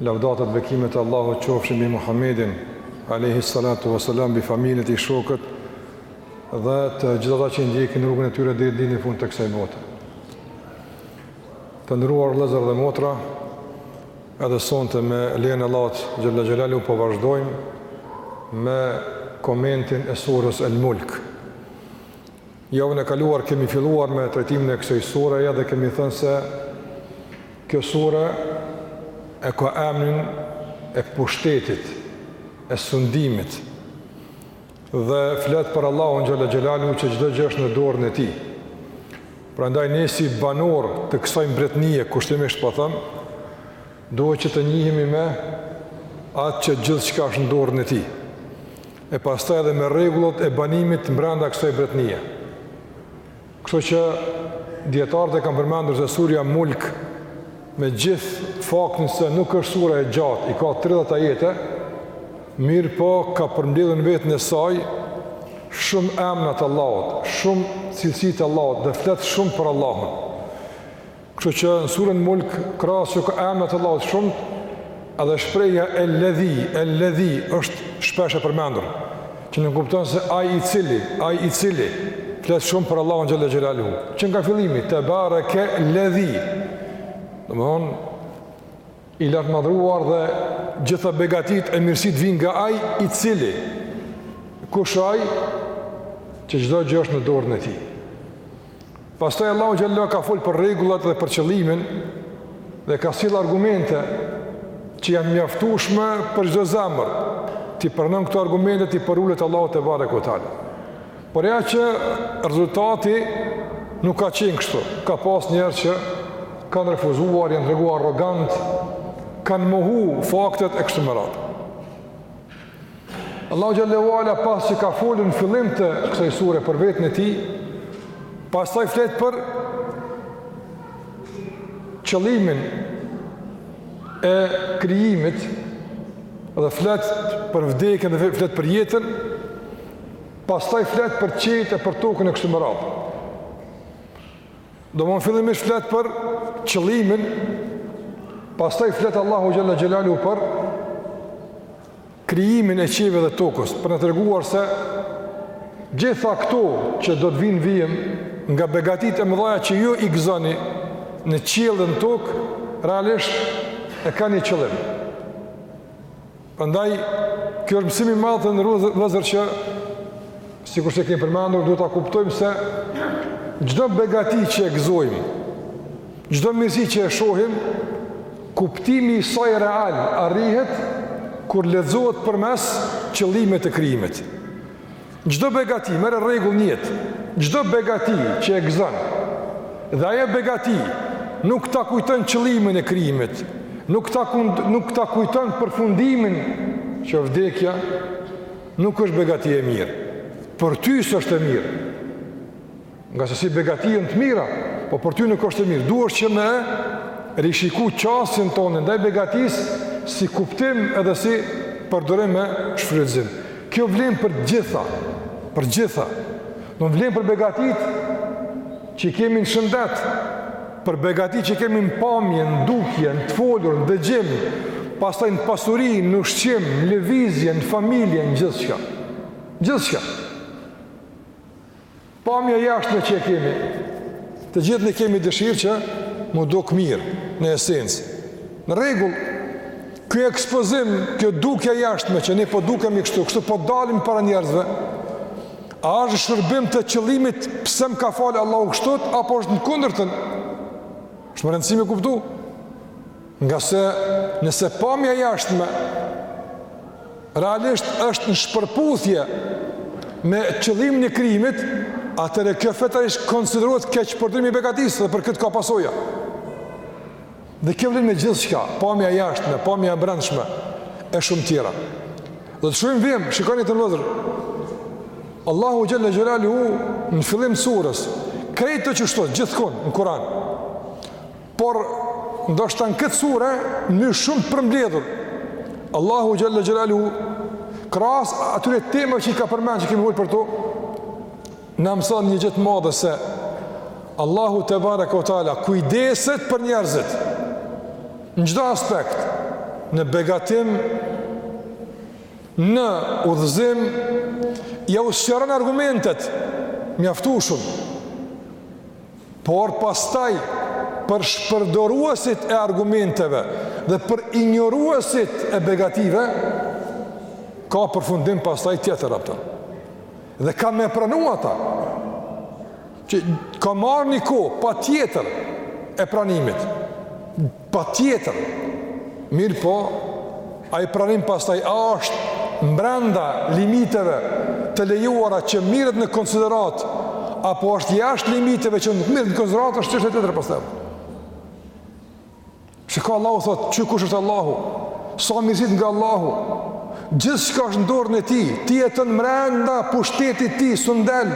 Lavdata dhe bekimet e Allahut qofshin mbi Muhamedin, alejhi salatu wa salam, mbi familjen e tij, shokët dhe të gjithë ata që ndjekin rrugën e tyre deri në ditën e fundit të kësaj bote. Të nderuar vëllezër dhe motra, edhe sonte me lejen e Allahut xhalla xhelalu po vazhdojmë me komentin e surës El Mulk. Javën e kaluar kemi filluar me trajtimin e kësaj sureje dhe kemi thënë se kjo sure e ka emrin e pushtetit, e sundimit dhe flet për Allahun xhalla xhelalu që çdo gjë është në dorën e tij. Prandaj ne si banorë të kësaj mbretnie, kushtimisht po them, Duhet që të njihemi me Atë që gjithçka është në dorën e tij, e pastaj edhe me rregullat e banimit brenda kësaj mbretnie. Kështu që dietarët e kanë përmendur se surja Mulk me gjithë faktin se nuk është sure e gjatë, i ka 30 ajete, mirëpo ka përmbledhur në veten e saj shumë emra të Allahut, shumë cilësi të Allahut dhe flet shumë për Allahun. Kështu që në surën Mulk, krahas që ka emna t'Allahut shumë, edhe shprehja el-ledhi, el-ledhi është shpesh e përmendur, që nënkupton se ai i cili, ai i cili, flet shumë për Allahun xhalla xhelaluhu. Që nga fillimi, tebarekel-ledhi, domethënë, I lartmadhëruar dhe gjitha begatitë e mirësitë vijnë nga ai i cili, kush ai, që çdo gjë është në dorën e tij. Pastaj Allahu xhalla ka fol për rregullat dhe për qëllimin dhe ka sjell argumente që janë mjaftueshme për çdo zemër, t'i pranon këto argumente, t'i përulet Allahut tebareke ve teala. Por ja që rezultati nuk ka qenë kështu. Ka pas njerëz që kanë refuzuar, janë tregu arrogantë, kanë mohu faktet e kështu me radhë. Allahu xhalla ve ala pasi që ka folur në fillim të kësaj sure për veten e tij, pastaj flet për qëllimin e krijimit dhe flet për vdekjen dhe flet për jetën, pastaj flet për qiejt e për tokën e kështu me radhë. Domethënë fillimisht flet për qëllimin, pastaj flet Allahu xhalla xhelalu për krijimin e qiejve dhe tokës, për të na treguar se gjitha këto që do të vijnë në vijim nga begatitë e mëdhaja që ju i gëzoni në qiell e në tokë, realisht e kanë një qëllim. Prandaj, kjo është mësim i madh të nderuar vëllezër që sikur se kemi përmendur duhet ta kuptojmë se çdo begati që e gëzojmë, çdo mirësi që e shohim, kuptimi i saj real arrihet kur lexohet përmes qëllimit të krijimit. Çdo begati, merr rregull një jetë, çdo begati që e gëzon, dhe ajo begati nuk ta kujton qëllimin e krijimit, nuk ta nuk ta kujton përfundimin që vdekja nuk është begati e mirë. Për ty s'është e mirë. Ngase si begati janë të mira, po për ty nuk është e mirë. Do të thotë që me rishiku qasjen tonë, ndaj begatis si kuptim edhe si përdorim e shfrytëzim. Kjo vlen për gjitha, për gjitha. Na vlen për begatit që kemi në shëndet, për begatit që kemi në pamje, në dukje, në të folur, në dëgjim, pastaj në pasuri, në ushqim, në lëvizje, në familje, në gjithçka. Gjithçka. Pamja e jashtme që e kemi, të gjithë ne kemi dëshirë që m'u dukë mirë, në esencë. Në rregull, ky ekspozim, kjo dukja e jashtme që ne po dukemi kështu, kështu po dalim para njerëzve, a është n'shërbim të qëllimit pse më ka falë Allahu kështu apo është në të kundërtën? Është me rëndësi me kuptu. Ngase nëse pamja e jashtme realisht është në shpërputhje me qëllimin e krijimit, atëherë kjo fetarisht konsiderohet keqpërdorimi i begatisë dhe për këtë ka pasoja. Dhe kjo vlen me gjithçka, pamja e jashtme, pamja e brendshme, e shumë tjera. Dhe të shumë vim, shikoni të nderuar vëllezër, Allahu xhel-le xhelaluhu në fillim të sures, krejt ta qështu, gjithkun, në Kur'an, Por, ndoshta në këtë sure, në mënyrë shumë të përmbledhur, Allahu xhel-le xhelaluhu krahas atyre temave që i ka përmend që kemi folur për to, na mëson një gjë të madhe se Allahu tebareke ve teala kujdeset për njerëzit në çdo aspekt, në begatim, në udhëzim, jau sqaron argumentet mjaftueshëm. Por pastaj për shpërdoruesit e argumenteve dhe për injoruesit e begative ka përfundim pastaj tjetër ato. Dhe ka me pranu ata që ka me ardhë një kohë patjetër e pranimit. Patjetër, mirëpo, a i pranim pastaj a është mbrenda limiteve të lejuara që miret në konsideratë, apo është jashtë limiteve që nuk miret në konsideratë, është çështje tjetër pastaj. Çka Allahu thotë, që kush është Allahu, sa mirësit nga Allahu, gjithçka është n'dorën e tij, të jetë mrenda pushtetit tij, sundel,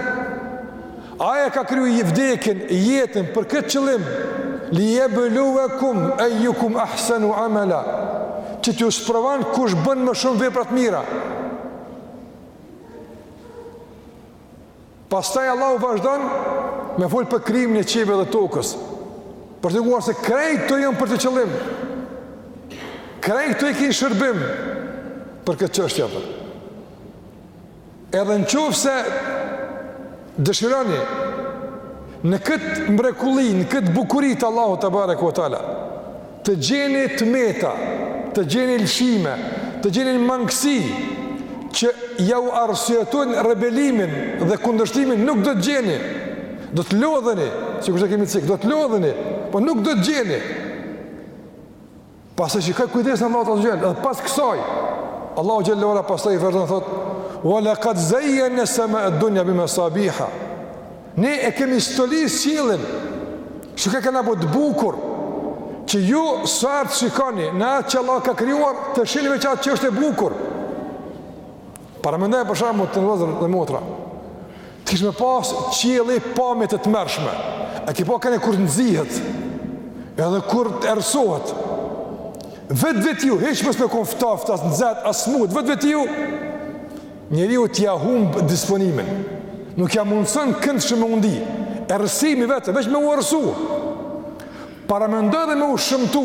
Ai e ka kriju vdekjen, jetën për këtë qëllim, li jebluekum ejukum ahsenu amela, që t'ju sprovan kush bën më shumë vepra të mira. Pastaj Allahu vazhdan me fol për krijimin e qiejve dhe tokës, për të treguar se krejt këto janë për këtë qëllim, krejt këto i ke në shërbim për këtë çështje po. Edhe në qoftë se dëshironi në këtë mrekulli, në këtë bukuri të Allahut tebareke ue teala, të gjeni të meta, të gjeni lëshime, të gjeni mangësi, që jau arsyetojn rebelimin dhe kundërshtimin, nuk do të gjeni, do të lodheni, sikur që e kemi cekë, do të lodheni, po nuk do të gjeni. Pastaj shiko kujdes Allahu azze ue xhel, edhe pas kësaj, Allahu xhelle ue ala pastaj vazhdon thotë, ue lekad zejjenna semae dunja bi mesabiha, ne e kemi stolis qiellin, çka kena ba të bukur, që ju sa t'shikoni, në atë që Allahu ka krijuar, të shihni veç atë që është e bukur. Paramendo për shembull vëllezër dhe motra. Të kish me pas qielli pamje të tmerrshme. A e ki pa kanë kur nxihet? Edhe kur të errësohet. Vetvetiu hiç mos me kon ftoft as nxet as smut vetvetiu. Njeriut ja humb disponimin. Nuk ja mundson këndshëm me u ndi. Errësimi vetëm veç me u errësu. Paramendo edhe me u shëmtu.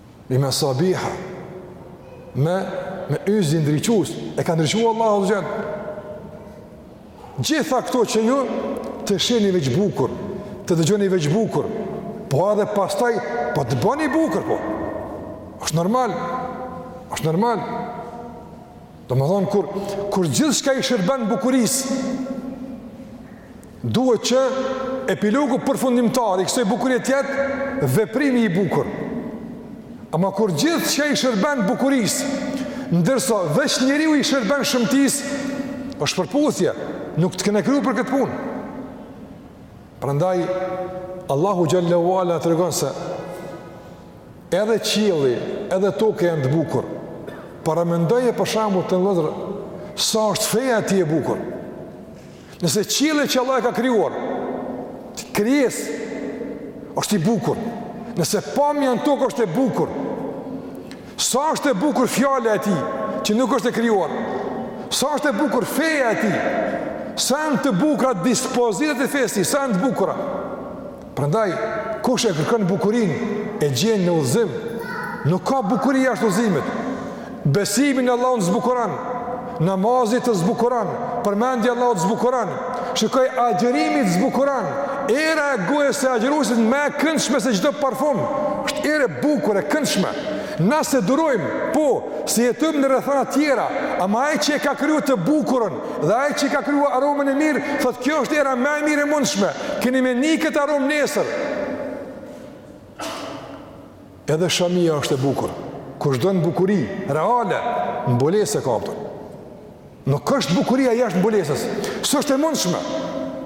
Bi mesabiha, me, me yje ndriçues, e ka ndriçu Allahu azze ue xhel. Gjitha këto që ju të shihni veç bukur, të dëgjoni veç bukur, po edhe pastaj, po të bëni bukur, po. është normal, është normal. Domethënë, kur, kur gjithçka i shërben bukurisë, duhet që epilogu përfundimtar i kësoj bukurie t'jetë veprimi i bukur. Ama kur gjithçka i shërben bukurisë, ndërsa veç njeriu i shërben shëmtisë, është shpërputhje, nuk të kena kriju për këtë punë. Prandaj, Allahu xhelle ue ala tregon se Edhe qielli, edhe toka janë të bukur. Paramendoje për shembull te vëllezër, sa është feja e tij e bukur. Nëse qielli që Allahu e ka krijuar, krijesë, është i bukur. Nëse pamja në tokë është e bukur, sa është e bukur fjala e tij që nuk është e krijuar. Sa është e bukur feja e tij. Sa janë të bukura dispozitat e fesë, sa janë të bukura. Prandaj, kush e kërkon bukurinë, e gjen në udhëzim. Nuk ka bukuri jashtë udhëzimit. Besimi në Allahun të zbukuron, namazi të zbukuron, përmendja e Allahut të zbukuron. Shiko, agjërimi të zbukuron. Era e gojës së agjëruesit më e këndshme se çdo parfum. Është erë e bukur e këndshme. Na s'e durojmë, po, se jetojmë në rrethana të tjera, ama ai që e ka kriju të bukurën, Dhe ai që e ka kriju aromën e mirë, thotë kjo është era më e mirë e mundshme. Keni me ni këtë aromë nesër. Edhe shamia është e bukur. Kush don bukuri reale, mbulesë, e kupton. Nuk është bukuria jashtë mbulesës. S'është e mundshme.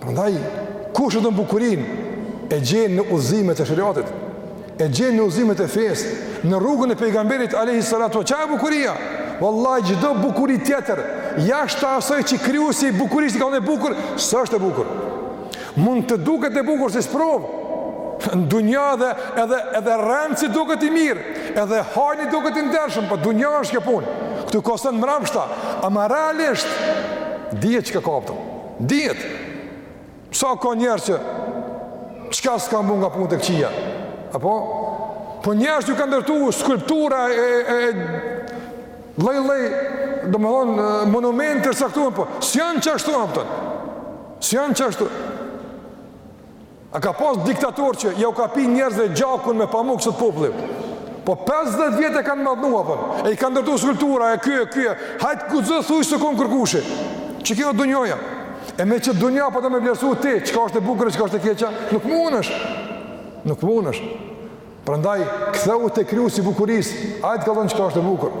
Prandaj kush e don bukurinë e gjen në udhëzimet e shariatit, e gjen në udhëzimet e fesë, në rrugën e pejgamberit alejhi salatu, qaj është bukuria. Vallahi çdo bukuri tjetër jashtë asaj që krijuesi i bukurisë ka thënë e bukur, s'është e bukur. Mund të duket e bukur si sprovë. Në dunja edhe, edhe rrencsi duket i mirë, edhe hajni duket i ndershëm, po dunja është kjo punë. Këtu ka sene mbrapshta, ama realisht dihet çka, a kupton. Dihet, sa ka njerëz që çka s'kanë bo nga punët e këqija, apo, po njerëz ju kanë ndërtu skulptura e, e, e, lej, lej, domethënë, monumente të caktuara, po, s'janë qashtu, a kupton, s'janë qashtu, A ka pas diktator që jau ka pi njerëzve gjakun me pamuk si thotë populli? Po 50 vjet e kanë madhnu, apo. E i kanë ndërtu skulptura e ky e ky. Hajt guxo thuaj s'u kon kurkushi. Qe kjo dunjaja. E me këtë dunja po do me vlerësu ti, çka është e bukur e çka është e keqja? Nuk mundesh. Nuk mundesh. Prandaj kthehu te krijuesi i bukurisë. Ai të kallxon çka është e bukur.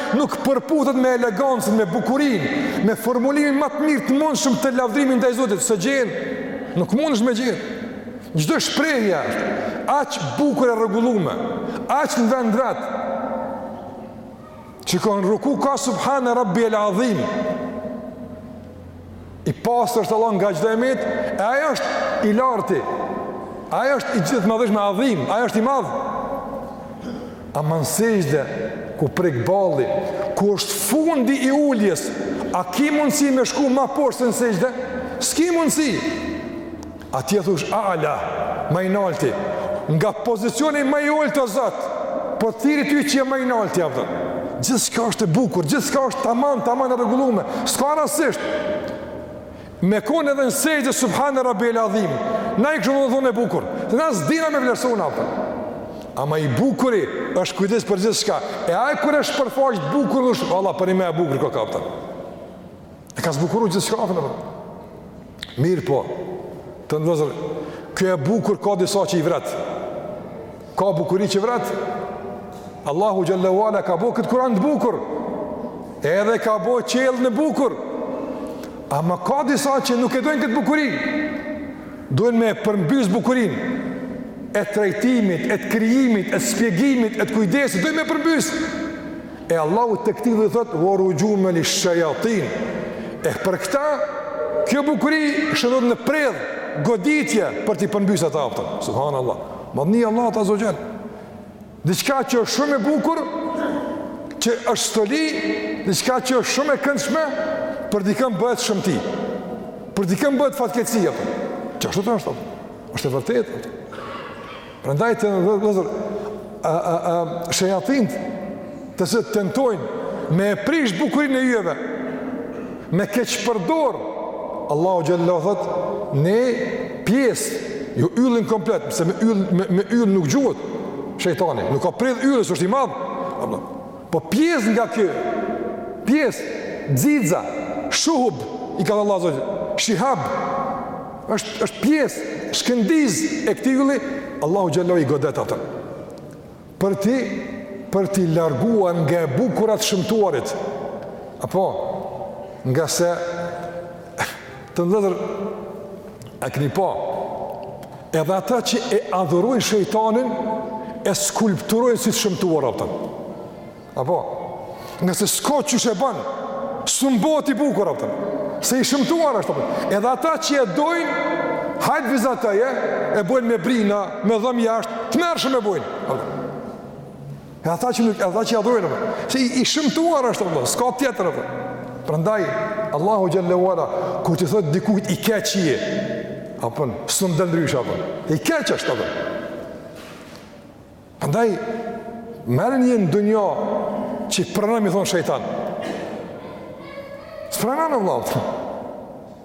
nuk përputhet me elegancën, me bukurinë, me formulimin ma të mirë të mundshëm të lavdrimit ndaj Zotit, s'e gjen. Nuk mundesh me gjen. Çdo shprehje është aq bukur e rregullume, aq në vend t'vet. Shikon, rukuja ka subhane rabbijel adhim. i pastër është Allahu nga çdo e metë, e ai është i larti, ai është i gjithëmadhërishmi, adhim, ai është i madh. Ama n'sexhde, ku prek balli, ku është fundi i uljes, a ki mundësi me shku ma poshtë se në sexhde? S'ki mundësi! Atje thush A'la, ma i nalti. Nga pozicioni ma i ulët o Zot, po të thirri ty që je ma i nalti, a kupton. Gjithçka është e bukur, gjithçka është taman, taman e rregullume. S'ka rastësisht. Me kon edhe në sexhde subhane rabbijel adhim. Na i kështu thonë e bukur. Të na s'dina me vlerësu, a kupton. Ama i bukuri është kujdes për gjithçka. E ai kur është përfaqë të bukur është Allah për ma e bukur, a kupton. E ka zbukuru gjithçka apo. Mirëpo, të nderuar vëllezër, kjo e bukur ka disa që i vret. Ka bukuri që vret. Allahu xhel-le ve ala ka bo këtë Kuran të bukur. Edhe ka bo qiellin të bukur. Ama ka disa që nuk e dojnë këtë bukuri. Dojnë me e përmbys bukurinë. E trajtimit, e të krijimit, e të shpjegimit, e të kujdesit. Dojnë me përmbys. E Allahu tek ti do të thotë ve ruxhumen lish-shejatin. E për këta kjo bukuri shndërrohet në predh, goditje për t'i përmbys ata, a kupton. Subhanallah. Madhni e Allahut azze ve xhel. Diçka që është shumë e bukur, që është stoli, diçka që është shumë e këndshme, për dikën bëhet shëmti. Për dikën bëhet fatkeqësi apo. Qashtu është. Është e vërtetë. Prandaj të nderuar vëllezër, shejatinët të cilët tentojnë me e prish bukurinë e yjeve, me keqpërdor, Allahu xhel-le ve ala thot, një pjesë, jo yllin komplet, pse me yll, me, me yll nuk gjuhet shejtani, nuk ka predh yll, se është i madhë, Po pjesë nga ky, pjesë, xixa, shuhub, i ka thon Allahu azze ve xhel, shihab, është, është pjesë, shkëndijë e këtij ylli, Allahu xhel-le ve ala i godet a kupton. Për t'i, për t'i larguar nga e bukura të shëmtuarit, apo, ngase, të nderuar vëllezër, A keni pa, edhe ata që e adhurojnë shejtanin, e skulpturojnë si të shëmtuar, a kupton. Apo, ngase s'ka qysh e ban, s'mun bot i bukur, a kupton, se i shëmtuar është, a kupton. Edhe ata që e dojnë, hajt vizatoje, e bojnë me brina, me dhëmë jashtë, të tmerrshëm e bojnë. A kupton. Edhe ata që nuk, ata që adhurojnë atë. Se i, i shëmtuar është vlla, s'ka tjetër, a kupton. Prandaj Allahu xhel-le ve ala kur t'i thot dikujt i keq je, apo s'mun ndryshe apo. I keq është, a kupton. Prandaj merr gjeje ndonjë që pranon me i thon shejtan. S'pranon vlla.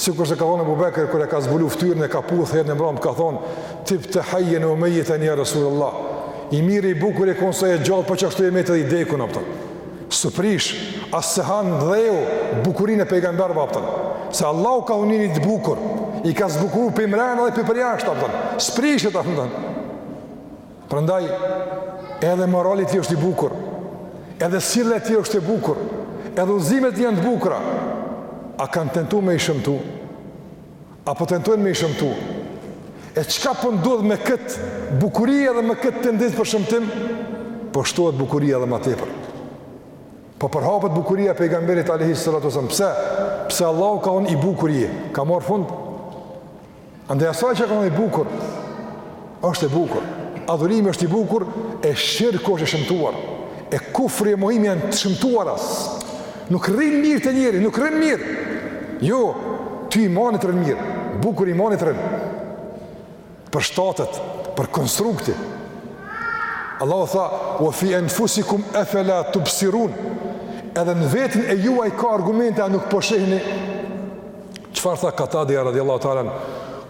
Sikur se ka thonë Ebu Bekri kur e ka zbulu fytyrën e ka puthë herën e mbramë ka thonë tibte hajjen ue mejjiten ja Resulullah. I mirë i bukur je konë sa je gjallë po qashtu je metë edhe i dekun a pe kton. S'u prish, as s'e han dheu bukurinë e pejgamberve a pe kton. Se Allahu ka thonë janë t'bukur, i ka zbukuru për mrena dhe për përjashta a pe kton. S'prishet a pe kton. Prandaj edhe morali i tij është i bukur, edhe sjellja e tij është e bukur, edhe udhëzimet janë të bukura. A kanë tentu me i shëmtu? A po tentojnë me i shëmtu? E çka po ndodh me kët bukuri edhe me kët tendencë për shëmtim? Po shtohet bukuria edhe ma tepër. Po përhapet bukuria e pejgamberit alejhi salatu ues selam. Pse? Pse Allahu ka thonë i bukur, ka marr fund. Andaj asaj që ka thonë i bukur, është e bukur. Adhurimi është i bukur, e shirku është i shëmtuar. E kufri e mohimi janë të shëmtuar as. Nuk rrin mirë te njeri, nuk rrin mirë. Jo, ty imani t'rrin mirë, bukur imani t'rrin. Përshtatet, për konstrukti. Allahu tha, ue fi enfusikum efela tubsirun, edhe në veten e juaj ka argumente a nuk po shihni, po Çfarë tha Katadja radijallahu teala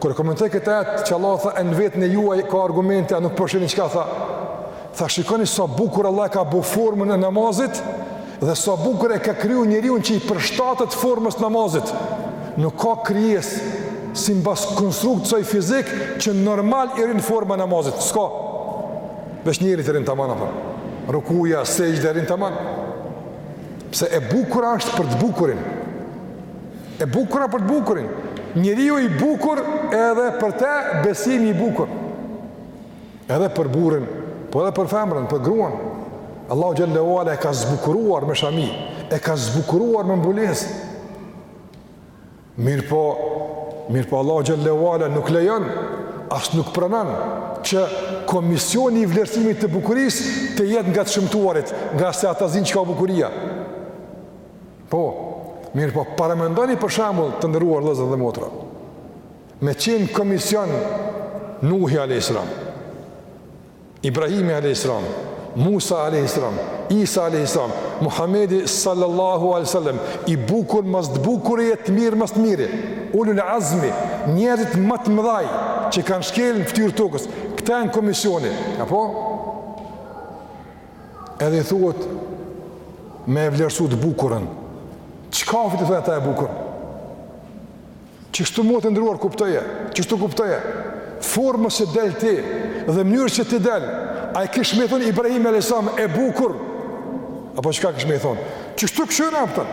kur e komentoi këtë ajet që Allahu tha e n'veten e juaj ka argumente, a nuk po shihni çka tha? Tha shikoni sa bukur Allahu e ka bo formën e namazit dhe sa bukur e ka kriju njeriun që i përshtatet formës namazit. Nuk ka krijesë simbas konstruktit saj fizik që normal i rrin forma e namazit. S'ka. Veç njerit i rrin taman, rukuja, sexhdeja i rrin taman. Pse e bukura asht për të bukurin. E bukura për të bukurin. Njeriu i bukur edhe për te besimi i bukur. Edhe për burrin, po edhe për femrën, për gruan. Allahu xhelle ue ala e ka zbukuruar me shami, e ka zbukuruar me mbulesë. Mirëpo, mirëpo Allahu xhelle ue ala nuk lejon as nuk pranon që komisioni i vlerësimit të bukurisë të jetë nga të shëmtuarit, ngase ata s'dinë çka o bukuria. Po, mirëpo, paramendoni për shembull të nderuar vllazën dhe motra. Me qenë komision Nuhi a.s. Ibrahimi a.s. Musa a.s. Isa a.s. Muhammedi sallallahu a.s. I bukur mas t'bukuri e i mirë mas t'miri. Ulul azmi, njerëzit ma të mëdhaj që kanë shkelë në ftyrë tokës. Këta janë komisioni. Apo? Edhe i thuhet me e vlerësu të bukurën. Çka o për ata e bukur? Qështu motër e nderuar kuptoje? Qështu kuptoje? Formës që del ti dhe mënyrës që ti del, a i kishë me thonë Ibrahimi alejhi selam e bukur? Apo çka kishë me thonë? Qështu kqyre a pe kton?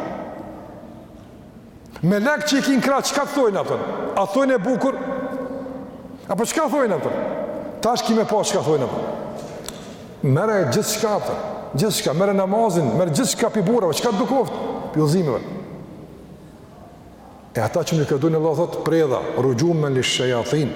Melek që i kinë kra, qëka të thojnë atër? A të thojnë e bukur? A për qëka thojnë atër? Ta është kime pa qëka thojnë atër? Mere gjithë qëka atër? Gjithë qëka, mere namazin, mere gjithë qëka për burave, qëka të dukoft? Për jozimeve. E ata që në këtë dojnë, Allah thot, predha, rëgjumë me lishë shëjathin.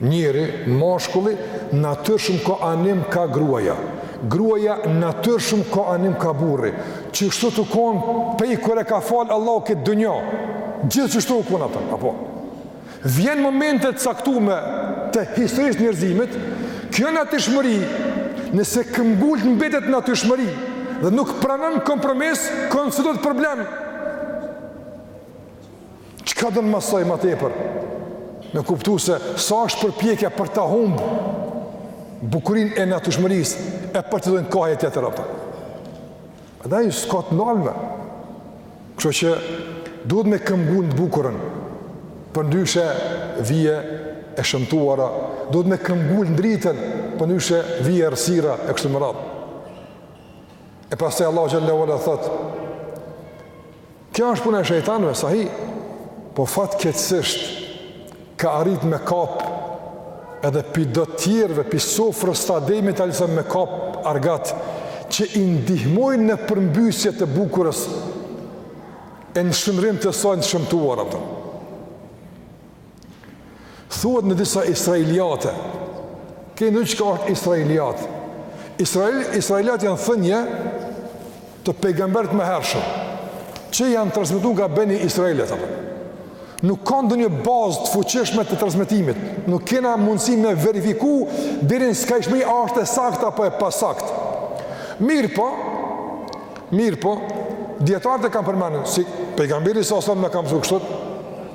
Njeri, mashkulli, natyrshëm ka anim ka gruaja. Gruaja, natyrshëm ka anim ka burri. Qështu tu konë, pej kur e ka fal Allahu këtë dynja. Gjithë qështu u konë ato, apo. Vijnë momente të caktume të historisë njerëzimit, kjo natyrshmëri, nëse këmbngul të mbetet natyrshmëri, dhe nuk pranon kompromis, konsiderohet problem. Çka do të mësoj më tepër? Me kuptu se sa është përpjekja për ta humb bukurinë e natyrshmërisë e për të dhënë kahje tjetër, a kupton. Edhe ajo s'ka të nalme. Kështu që duhet me këmbngul në të bukurën, përndryshe vjen e shëmtuara, duhet me këmbngul në dritën, përndryshe vjen errësira e kështu me radhë. E pastaj Allahu Xhele ve ala thotë, Kjo është puna e shejtanëve, sahi. Po fatkeqësisht ka arrit me kap edhe pi do të tjerëve pi sofrës të Ademit alejhi selam me kap argat që i ndihmojnë në përmbysje të bukurës e në shndërrim të saj në të shëmtuar, a kupton. Thuhet në disa israeliate, ke ndi çka është israeliat. Israel, israeliat janë thënje të pejgamberëve ma të hershëm, që janë transmetu nga beni israilët. Nuk ka ndonjë bazë të fuqishme të transmetimit, nuk kena mundësi me verifiku deri në skajshmëri a ashtë e saktë apo e pasaktë. Mirëpo, Mirëpo, dijetarët e kanë përmendur si pejgamberi alejhi selam na ka mësuar kështu,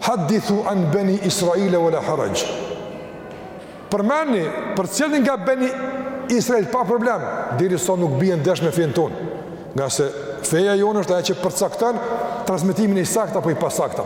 hadithu an bani Israila wala haraj. Përmendni, përcillni nga beni Israil pa problem, derisa nuk bie ndesh me fenë tonë. Ngase feja jonë është ajo që përcakton transmetimin i saktë apo i pasaktë.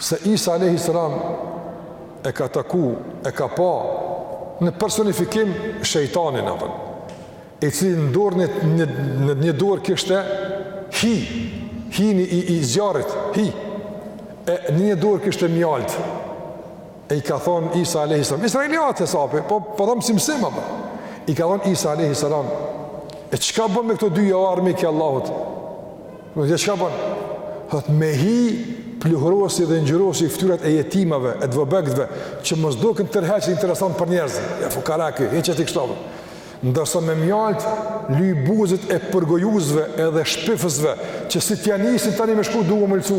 Se Isa alejhi selam e ka taku, e ka pa në personifikim shejtanin apo i cili në dorë në një, në një dorë kishte hi, hini i, i zjarrit, hi. E në një dorë kishte mjalt. E i ka thon Isa alayhi salam, Israiliat hesapi, po po thom si mësim apo. I ka thon Isa alayhi salam, e çka bën me këto dy armik i Allahut? Po dhe çka bon, hat me hi pluhrosi dhe ngjyrosi ftyrat e jetimave, e dobëtve, që mos doken tërheqës interesant për njerëz, e fukara ky, hiqe ti kështu. Ndërsa me mjaltë, ly buzët e përgojuesve edhe shpifësve, që si t'ja nisin tani me shku duhet me u lëcu,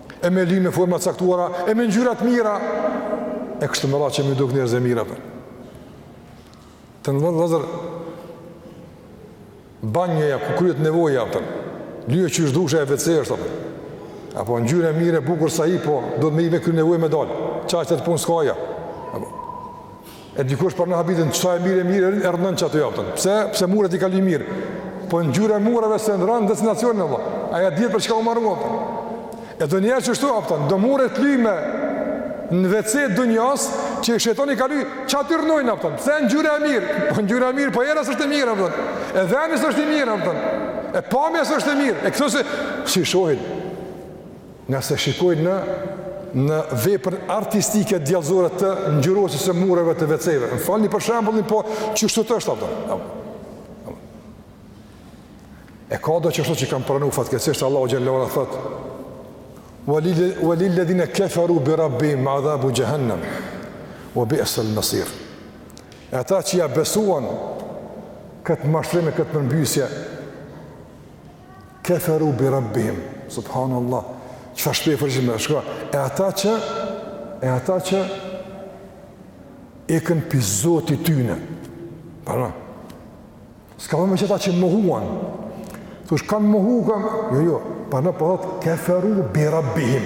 e me ly me forma të caktuara, e me ngjyra të mira, e kështu me radhë që me u duk njerëz të mirë apton. Ta n'vëzër, banjëja, ku kryet nevoja, apton, lyje qysh dush e veç WC është, apton, apo ngjyra e mirë, bukur sa i, po duhet me hi me kry nevojë me dalë, qaty punë s'ka, apo. E dikush po na habitet, sa e mirë e mirë, e rrnon qaty apton. Pse? Pse muret i ka ly mirë? Po ngjyra e mureve s'e ndrron destinacionin, vlla. Ajo dihet për çka u maru, apton. E do njerëz qështu, apton, do muret ly me në vece dynjas, që i sheton i ka ly, qaty rrnojnë, apton. Pse ngjyra e mirë? Po ngjyra e mirë, po era s'është e mirë, apton. E vendi s'është i mirë, apton. E pamja s'është e mirë. E këta s'e, s'i shohin? Ngase shikojnë në në veprën artistike djallëzore të ngjyrosjes së mureve të WC-ve. Më falni për shembullin, po qështu është apton. E ka do qashtu që kanë pranu fatkeqësisht, Allahu xhel-le ue ala thotë, ue lil-ledhine keferu bi rabbihim adhabu xhehennem, ue bi'sel mesir. E ata që ja besuan këtë mashtrim e këtë përmbysje, Keferu bi Rabbihim. Subhanallah. Çfarë shpifërgjime, shko. E ata që e ata që ikën pi Zotit tyne. Para. S'ka me thënë ata që mohuan. Thush kanë mohu, jo jo, pra po thot keferu bi Rabbihim.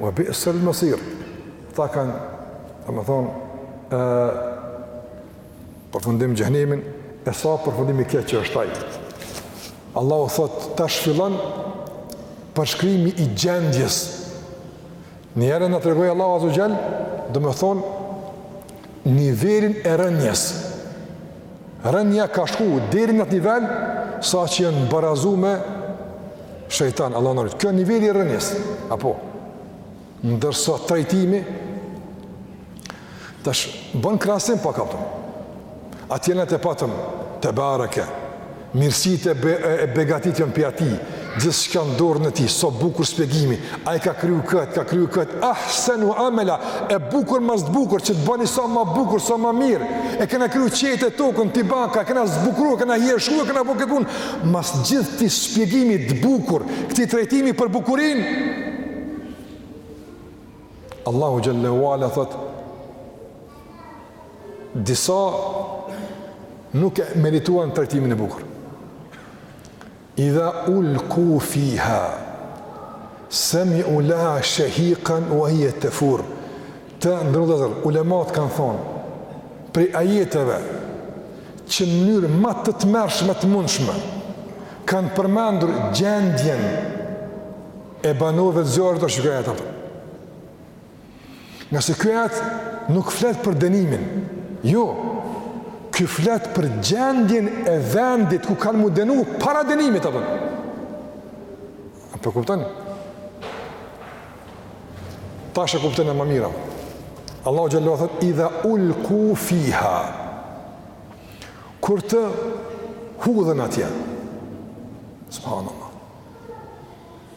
Wa bi'sa al-masir. Ata kanë, domethonë, e, përfundim xhehenemin, e sa përfundim i keqë është ai. Allahu thotë, tash fillon përshkrimi i gjendjes. Njëherë na tregoi Allahu azze ue xhel, domethonë, nivelin e rënies. Rënia ka shku deri në atë nivel saqë janë barazu me shejtan, Allahu na rujt. Kjo niveli i rënies, apo, ndërsa trajtimi, tash, ban krahasim pak apton. Atje nalt e patëm, tebareke, Mirësitë e be, e begatitë janë pi atij, gjithçka në dorën e tij, sa bukur spjegimi, ai ka kriju këtë, ka kriju këtë, ahsenu amela, e bukur mas t'bukurës, që të bani sa ma bukur, sa ma mirë, e kena kriju qiejt e tokën, tibaka, e kena zbukru, e kena hijeshu, e kena ba këtë punë, mas gjithë këtij spjegimi të bukur, këtij trajtimi për bukurinë, Allahu xhel-le ue ala thotë, disa nuk e merituan trajtimin e bukur. Idha ulku fiha, semiu leha shehikan ue hije tefur, të nderuar vëllezër, ulemat kanë thonë, prej ajeteve, që në mënyrë ma të tmerrshme të mundshme, kanë përmendur gjendjen e banorëve të zjarrit është ky ajet apo. Ngase ky ajet nuk flet për dënimin. Jo. Ky flet për gjendjen e vendit ku kanë m'u dënu para dënimit apo. A po kupton? Tash e kuptoni ma mirë. Allahu xhelle thot idha ulku fiha. Kur të hudhen atje. Subhanallah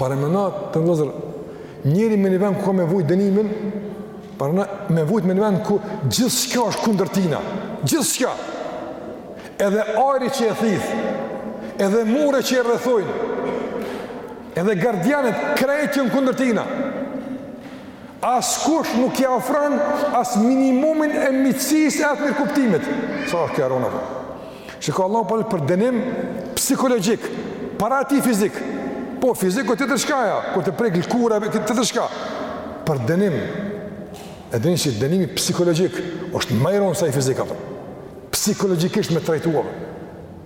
Paramendo të nderuar vëllezër, njëri me një vend ku ka me vujt dënimin, paramendo me vujt me një vend ku gjithçka është kundër tina, gjithçka, edhe ajri që e thith, edhe mure që e rrethojnë, edhe gardianet krejt janë kundër tina, Askush nuk ia ofron as minimumin e miqësisë e të mirëkuptimit. Sa është kjo e rëndë, apo? Shikoj Allahu po për dënim psikologjik, para atij fizik. Po fiziku tjetërçka ja, kur të prek lëkura tjetërçka. Për dënim. E dini se dënimi psikologjik është më i rëndë se ai fizik apo. Psikologjikisht me trajtuar.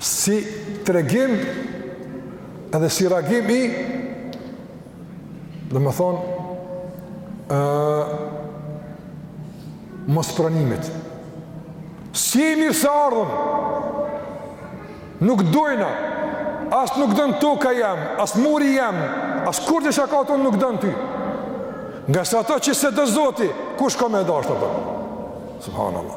Si tregim edhe si reagim i domethënë mospranimit s'je i mirëseardhun nuk të dojna as nuk të don toka jem as muri jem as kujdestarët tonë nuk dojnë ty ngase atë që s'e do Zoti kush ka me e dasht apo subhanallah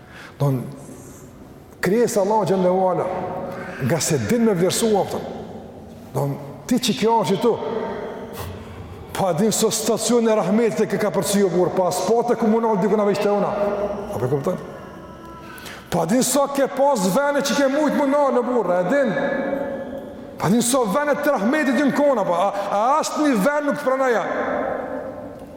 Don krijesa e Allahut xhelle ue ala, ngase din me vlerësu apo. Don ti që kjo është tu. Po a din sa stacione rahmeti i ke kapërcy o burrë, po a s'pate ku m'u nal dikun veç te una. A po kupton? Po a din sa ke pas vene që ke mujt m'u nal o burrë, e din. Po a din sa vene të rahmetit janë kon a, pa, a, a as një ven nuk të pranoi a.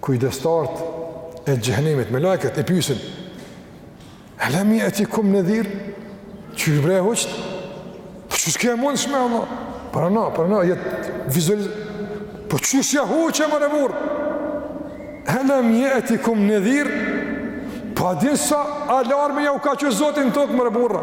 Kujdestarët e xhehenemit, melajket, e pysin, elem jetikum nedhir, qysh bre huqët, po qysh e mundshme, Allah, paramendo, paramendo ajetin, vizualizo, po qysh ja huqe more burrë, elem jetikum nedhir, po a din sa alarme ju ka çu Zoti n'tokë more burra,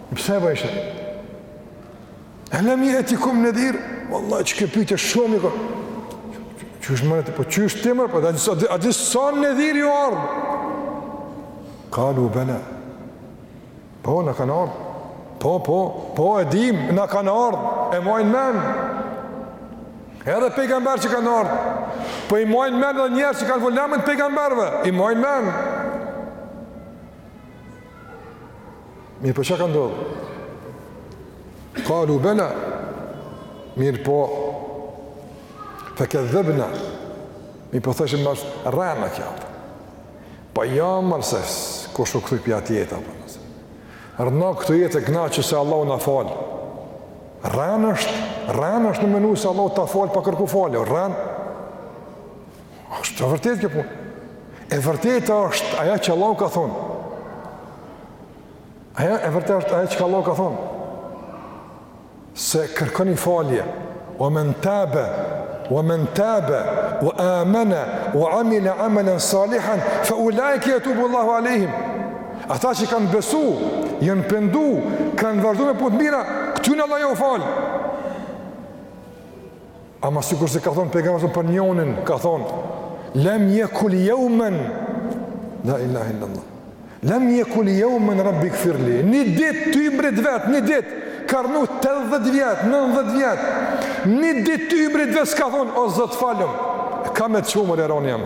Pse e bëjshë? E lem je'tikum nedhir? Valla, që ke pyte shumë i kërë. Që është mërë, po që është ti mërë, po a di sa nedhir ju ardhë? Kalu bela. Po, na kanë ardhë. Po, po, po, e dim, na kanë ardhë. E majmë men. Edhe pejgamber që kanë ardhë. Po i majmë men edhe njerz që kanë vëllemën pejgamberve. I majmë men. Mirëpo çka ka ndodhë? Kalu bela, mirëpo, fe kedhebna, mirëpo thojshim ma është rrena kjo, pa jam mërëses, kush u kthy prej atje, rrena, këtu jeto e knaqu se Allahu na falë, rrenë është, rrenë është me menu se Allahu ta falë pa kërku falje, rrenë, Është e vërtetë kjo punë. E vërtetë është ajo që Allahu ka thonë. Ajo e vërtetë është ajo që Allahu ka thonë. Se kërkoni falje, ve men tabe, ve men tabe, ve amene, ve amile amelen salihan, fe ulaike jetubu Allahu alejhim. Ata që kanë besu, janë pendu, kanë vazhdu me punë të mira, këtyne Allahu jau falë. Ama sikurse ka thonë pejgamberi sa për njonin, ka thonë lem yekul yawman la ilaha illa allah. Lem yekul yawman rabbi ighfirli. Ni ditë t'ymrit vet, ni ditë, ka rrnu 80 vjet, 90 vjet. Ni ditë t'ymrit vet s'ka thonë o Zot falëm. Ka me çumur e roni jam.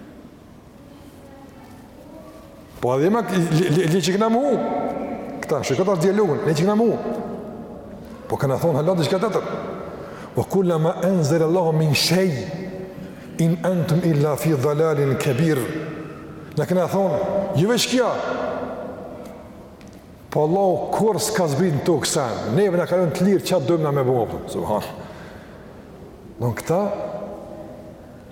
Po edhe me le që këna mu. Këta, shë këta është dialogun, le që këna mu. Po kena thonë hala diçka tjetër. Ve kulna ma nezzel Allah min shej, in entum illa fi dhalalin kebir. Na kena thonë, ju veç kja. Po Allahu kurrë s'ka zbrit në tokë sen, neve na ka lon të lirë çka të dojmë na me bo. Subhanë. Në këta,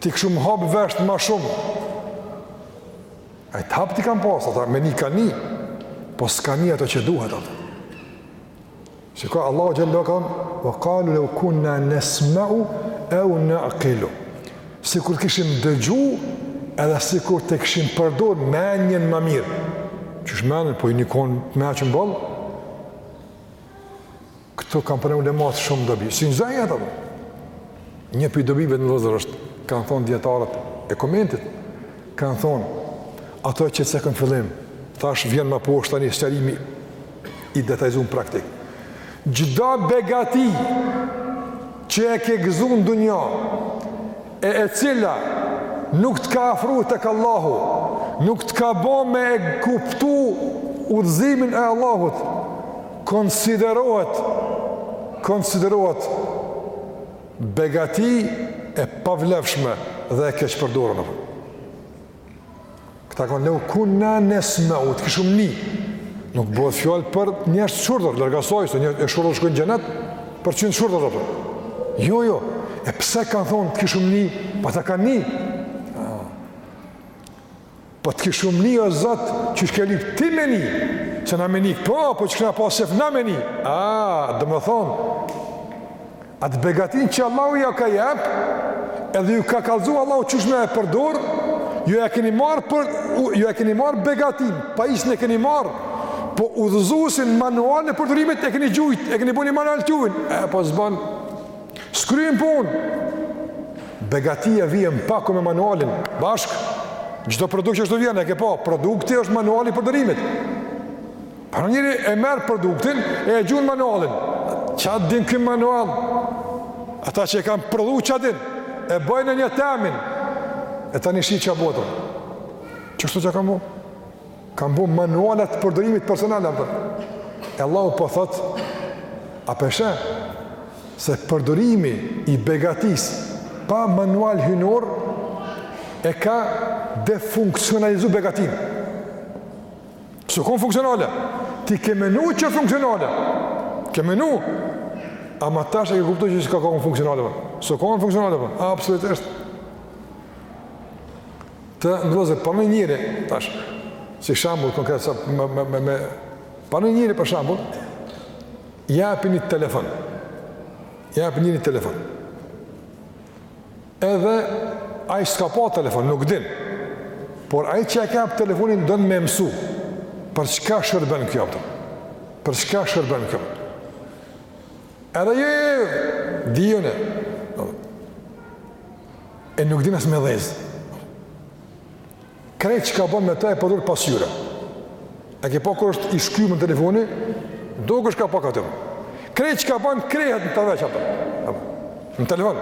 t'i kisha hapë veshtë ma shumë, e të hapët i kam pasë, ata me ni ka ni, po s'ka ni ato që duhet ato. Se Allahu xhelle shanuhu, ve kalu leu kunna nesmeu eu na'kilu. Sikur të kishim dëgju, edhe sikur të kishim përdor menjen ma mirë. Qysh menjen, po jeni kon t'meçëm boll, Këtu kanë pru ulematë shumë dobi. Si n'çdo ajet? Një prej dobive vëllezër është, kanë thonë dijetarët e komentit, kanë thonë, ato që cekëm n'fillim, tash vjen ma poshtë tani sqarimi i detajzum praktik. Çdo begati që e ke gëzu n'dunja, e e cila nuk të ka afru tek Allahu, nuk të ka bo me e kuptu udhëzimin e Allahut, konsiderohet, konsiderohet begati e pavlefshme dhe e keqpërdorur. Këta kanë leu ku në nesë me u të kishin me ni. Nuk bëhet fjalë për njerëz të shurdhër, larg asaj, se njerëz shurdhër shkojnë xhenet, për që janë të shurdhër të të. Jo, jo, e pse ka thonë të kishin me ni, po ta kanë ni. Po të kishim ni atë që ke lyp ti me ni, se na me ni, po, po çka kena pasë qejf na me ni. A, domethonë, Atë begatin që Allahu jua ka jep, edhe ju ka kallzu Allahu qysh me e përdor, ju e keni marr për ju e keni marr begatin, pajisjen e keni marr. Po udhëzuesin manualin e përdorimit e keni gjujt, e keni bënë manual tujin. E po s'bën. S'kryn punë. Begatia vjen pako me manualin, bashkë. Çdo produkt që është vjen, e ke pa, produkti është manuali i përdorimit. Pra njeri e merr produktin e e gjunë manualin. Ça din ky manual? Ata që e kanë prodhu ça dinë? E boj unë një temin. E tani shih ça bohet. Qështu ça kanë bo? Kanë bo manuale të përdorimit personale. E Allahu po thot, a pe sheh, se përdorimi i begatisë pa manual hyjnor e ka defunksionalizu begatin. S'u konë funksionale. Ti ke menu që është funksionale. Ke menu. Ama tash e ke kuptu që s'ka konë funksionale. Po. S'u konë funksionale. Po. A, absolutisht. Të nderuar, paramendo njeri, tash, si shambull, konkret, sa, me, me, me, me, paramendo njeri, për shembull, ja jep një telefon. Ja jep një telefon. Edhe ai s'ka pa telefon, nuk din. Por ai që ia ka jep telefonin don me msu. Për çka shërben kjo apo? Për çka shërben kjo? Edhe jo, jo, jo, di unë. E nuk din as me dhezë. Krejt çka bën me të e përdor pasqyrë. A e ke pa kur është i shkymun telefoni? Dukesh ka pak aty. Krejt çka bën krehet në të veç atë. Në telefon.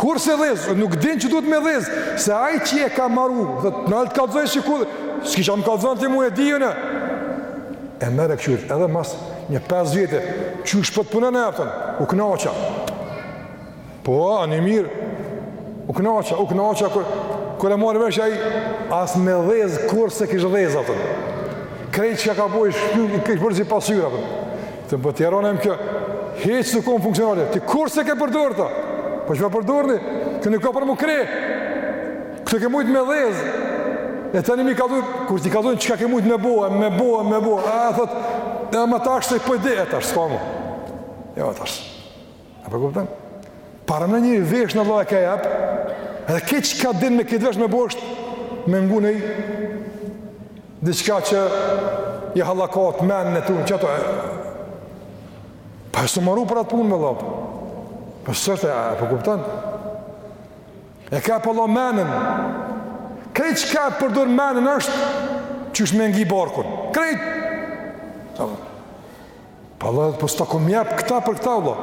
Kur s'e dhez, nuk din që duhet me dhez, se ai që e ka maru, thotë nalu të kallxoj si, s'ki çka më kallxon ti mu e di unë. E merr e këqyret, edhe mas një 5 vjetë, qysh po të shkon puna, e ai thotë, u knaqa. Po, ani mirë, u knaqa, u knaqa, kur, kur e merr vesh ai, as me dhez, kurrë s'e kish dhez, atëm. Krejt çka ka bo, shkjur, kish bërë si pasqyra, atëm. Të më po tjeron e më kjo, hiç s'u kon funksionale, ti kurrë s'e ke përdor, ta? Po qysh pa përdor, ni? Kjo nuk ka për me u kre, këtë ke mujtë me dhez, e tani m'i kallzojë, kur t'i kallzojë, çka ke mujtë me bo, me bo, me bo, a, thotë, e ma tash se pëjde, po e tash, s'ka ma, e jo, ma tash. A po kupton? Paramenoni veshin Allahu e ka jep, edhe krejt çka din me këtë vesh me bo është me ngu naj diçka që ia hallakat menën tunë, që ato e, pa e s'u maru për atë punë me Allah, për sërte, a po kupton? E ka jep Allahu menën, krejt çka e përdor menën është, qysh me ngi barkun, krejt, Po Allahu thotë po s'ta kom jep këta për këta o vlla.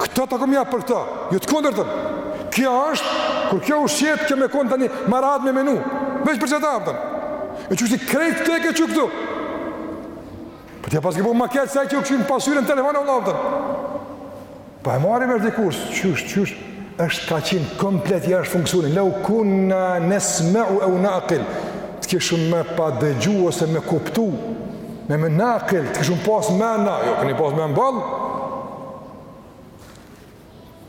Këta ta kom jep për këta. Jo të kundërtën. Kjo është, kur kjo ushqehet, kjo me konë tani me radhë me menu. Veç për qeta, apton. E që si krejt ti e ke qit këtu. Për po tja pas ke bo maket si ai që u këshim pasqyrë në telefon e vlla, apton. Po e marrim vesh dikush, qysh, qysh, është ka qenë komplet jashtë funksionit, lau kunna nesmeu eu nakil, të kishim me pa dëgju ose me kuptu, me me nakil, të kishim pas men, a, jo, keni pas me mbal,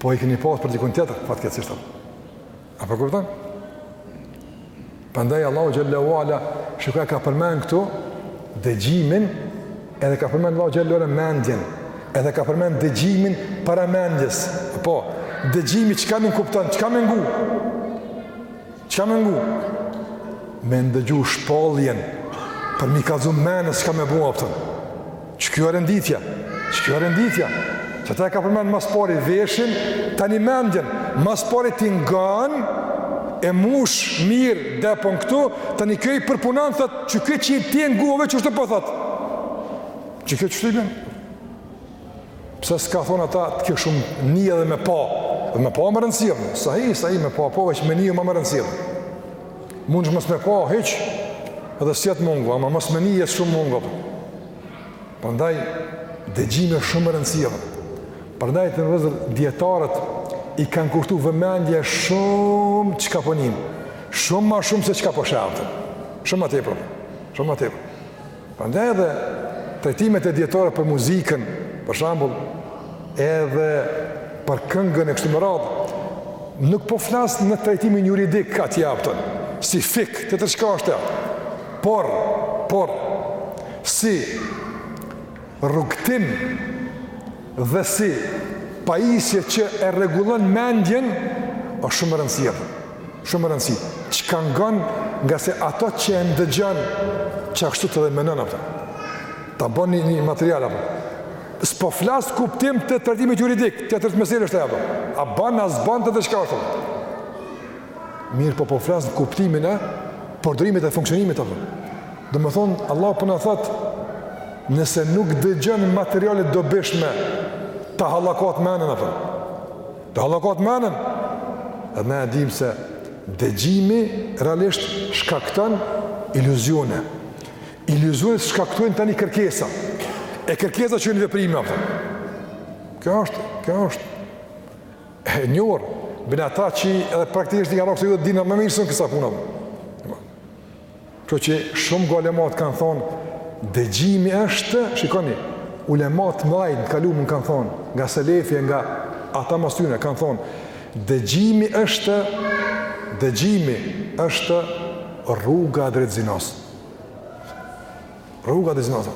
po i keni pas për dikun tjetër, fatkeqsisht. A po kupton? Prandaj Allahu xhelle ue ala shiqo ka përmend këtu dëgjimin edhe ka përmend Allahu xhelle ue ala mendjen edhe ka përmend dëgjimin para mendjes. Po, dëgjimi çka nënkupton, çka me ngu? Çka me ngu? Me ndëgju shpalljen për m'i kallzu menës çka me bo, apton. Qikjo renditja, qikjo renditja, që ata e ka përmen ma s'pari veshin, tani mendjen, ma s'pari ti ngon, e mush mirë depon këtu, tani kjo i përpunon, thotë, qikjo qi ti e ngove, qashtu po thotë? Po që kjo që shtë i gënë? Pse s'ka thonë ata të kishim ni edhe me pa, dhe me pa me rëndësi, sahi, sahi me pa, po veç me ni ma me rëndësi. Mundesh mos me pa hiç, edhe s'jet mangu, ama mos me ni jet shumë mangu. Prandaj, dëgjimi e shumë me rëndësi. Prandaj, të nderuar vëllezër, dijetarët i kanë kushtu vëmendje shumë çka po nim. Po shumë ma shumë se çka po shohim. Po shumë ma tepër. Shumë ma tepër. Prandaj edhe trajtimet e dijetarëve për muzikën, për shembull, edhe për këngën e kështu me radhë, nuk po flas në trajtimin juridik atje apton, si fikh, të të çka është e, por, por, si rrugëtim, dhe si pajisje që e rregullon mendjen është shumë e rëndësishme. Shumë e rëndësishme. Çka ngon ngase ato që e ndëgjon qashtu edhe menon ato. Ta bën një, një material apo. S'po flas kuptim të trajtimit juridik, tjetër mesele është ajo. A bën, a s'bën çka është Mirëpo po flas në kuptimin e përdorimit e funksionimit apo. Domethënë, Allah po na thotë, nëse nuk dëgjon materiale të dobishme, ta hallakat menën, apo. Ta hallakat menën. Dhe ne e dimë se dëgjimi realisht shkakton iluzione. Iluzionet shkaktojnë tani kërkesa. E kërkesat çojnë në veprime, apo. Kjo është, kjo është. E njohur, bile ata që edhe praktikisht i kanë rënë këto jo dinë më mirë se kësa puna. Kjo që shumë nga ulemat kanë thonë, dëgjimi është, shikoni, ulemat e mëdhaj, të kalumën kanë thonë, nga selefi e, nga ata mas tyne, kanë thonë, dëgjimi është, dëgjimi është rruga drejt zinosë. Rruga drejt zinosë.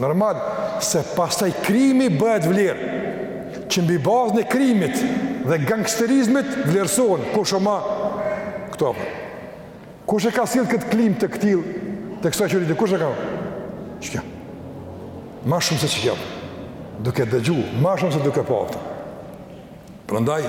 Normal se pastaj krimi bëhet vlerë, që mbi bazën e krimit dhe gangsterizmit vlerësohen kush o ma këto. Kush e ka sjellë këtë klimë të këtillë, tek shoqëritë, kush e ka? Qekjo? Ma shumë se qekjo, duke dëgju, ma shumë se duke pa. Prandaj,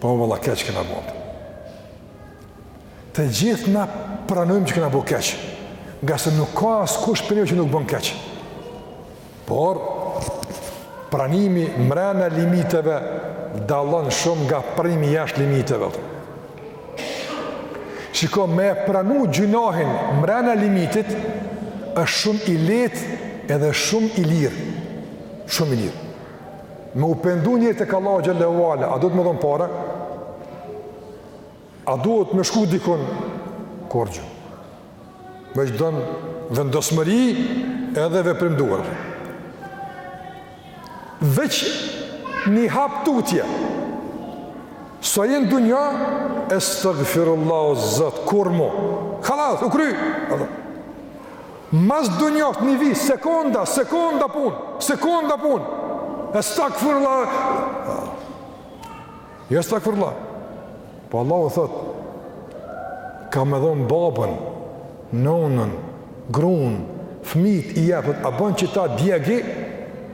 Po o vëlla keq kena bo. Të gjithë na pranojmë që kena bo keq. Ngase nuk ka askush prej ne që nuk bën keq. Por, pranimi mrena limiteve dallon shumë nga pranimi jashtë limiteve. Shiko, me pranu gjynohin mrena limitit, është shumë i letë edhe shumë i lirë. Shumë i lirë. Me u pendu njeri tek Allahu xhele ue ala, a duhet me dhonë pare? A duhet me shku dikun? Kurgjo. Veç don vendosmëri edhe veprim duhet. Veç një hap tutje. Sa jen n'dunja, estagfirullah, Zot, kurrë mo. Halas, u kry! Mas dunjasë një vit, sekonda, sekonda punë, sekonda punë. Estagfirullah. Jo estagfirullah. Po Allahu thot, ka me dhonë babën, nonën, grunë, fmitë i jepët, a bënë që ta djegi,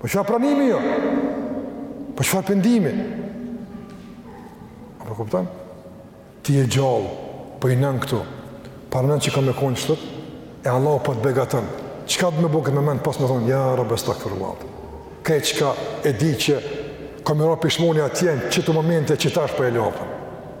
Po çfarë pranimi jo? Po çfarë pendimi? A po kupton? Ti je gjallë, po i nin këtu. Paramen që ka me konë qishtu, e Allah po të begaton. Çka me bo këtë moment, pas me thonë, ja Rab, estagfirullah. Kaj çka e di që, ka me ra pishmon atje, qito momente, që tash po e lopën.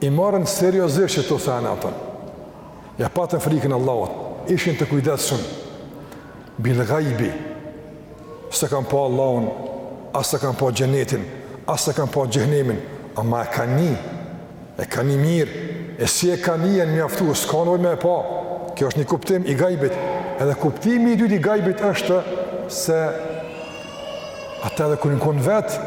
I marrën seriozisht qito sene ata. Ja patën frikën Allahut, ishin të kujdesshëm. Bil gajbi, s'e kanë pa Allahun, as s'e kanë pa xhenetin, as s'e kanë pa xhehnemin, ama e kanë ni, e kanë ni mirë, e si e kanë ni janë mjaftu, s'ka nevojë me e pa, kjo është një kuptim i gajbit, edhe kuptimi i dytë i gajbit është se ata edhe kur janë konë vetë,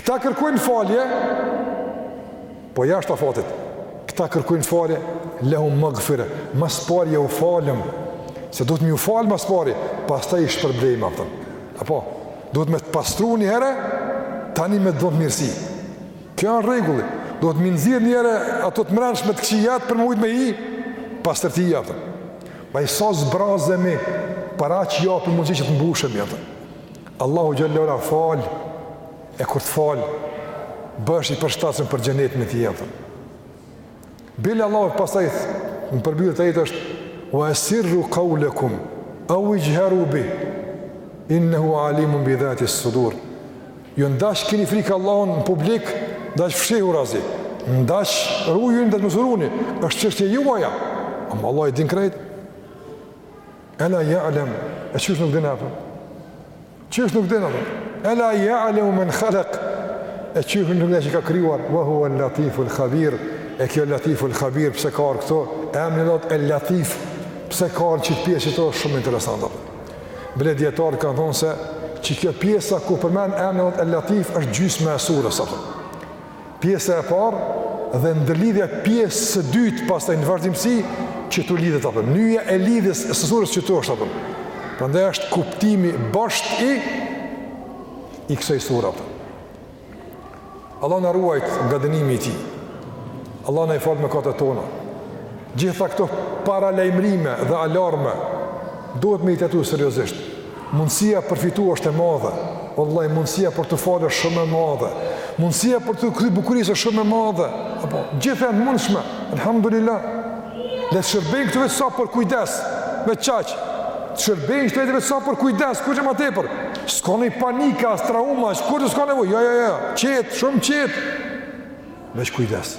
Këta kërkojnë falje, po jashtë afatit, këta kërkojnë falje, lehum magfire, ma s'pari ju falim, se duhet me ju falë ma s'pari, pastaj i shpërblejmë, a kupton. Apo, duhet me të pastru një herë, tani me të dhonë mirësi. Kjo është rregulli, duhet me i nxirr një herë, ato të mrendshme të këqijat, për me mujtë me i pastërti, a kupton. Ma i sa zbrazemi, për aq japim mundësi që të mbushemi, a kupton. Allahu xhalla wa ala fal e kur të fal bëhesh i përshtatshëm për xhenetin e tij atë. Bile Allahu pastaj në përmbyllje të ajetit është wa asirru qawlakum aw ijharu bi innahu alimun bi dhati as-sudur. Ju ndash keni frikë Allahun në publik, ndash fshehurazi. Ndash rujun ndash mos u runi, është çështje juaja. Ama Allahu i din krejt. Ela ja'lem, e qysh nuk din Ai, apo? Qysh nuk din Ai, apo? Ela ja'lemu men khalek, e qysh nuk din Ai që ka krijuar? Wa hua latifu l'khabir, e kjo latifu l'khabir, pse ka ardhë këtu? Emni i Allahut el latif, pse ka ardhë në qit pjesë, qitu është shumë interesant atë? Bile dijetarët kanë thonë se qikjo pjesa ku përmen emnin e Allahut el latif është gjysma e sures atë. Pjesa e parë dhe ndërlidhja pjesë së dytë pastaj në vazhdimësi qitu lidhet apo nyja e lidhjes së sures qitu është apo. Prandaj është kuptimi bosht i i kësaj sure apo. Allah na ruajt nga dënimi i tij. Allah na i fal mëkatet tona. Gjitha këto paralajmërime dhe alarme duhet me i trajtu seriozisht. Mundësia për fitu është e madhe, vallahi, mundësia për t'u falë është shumë e madhe, mundësia për t'u kthy bukurisë është shumë e madhe, apo, gjithë janë mundshme, alhamdulillah, le të shërbejnë këto veç sa për kujdes, veç qaq, të shërbejnë këto veç sa për kujdes, kurgjo ma tepër, s'ka një panika, as trauma, as kurgjo s'ka nevojë, jo, jo, jo, qetë, shumë qetë, veç kujdes, kujdes,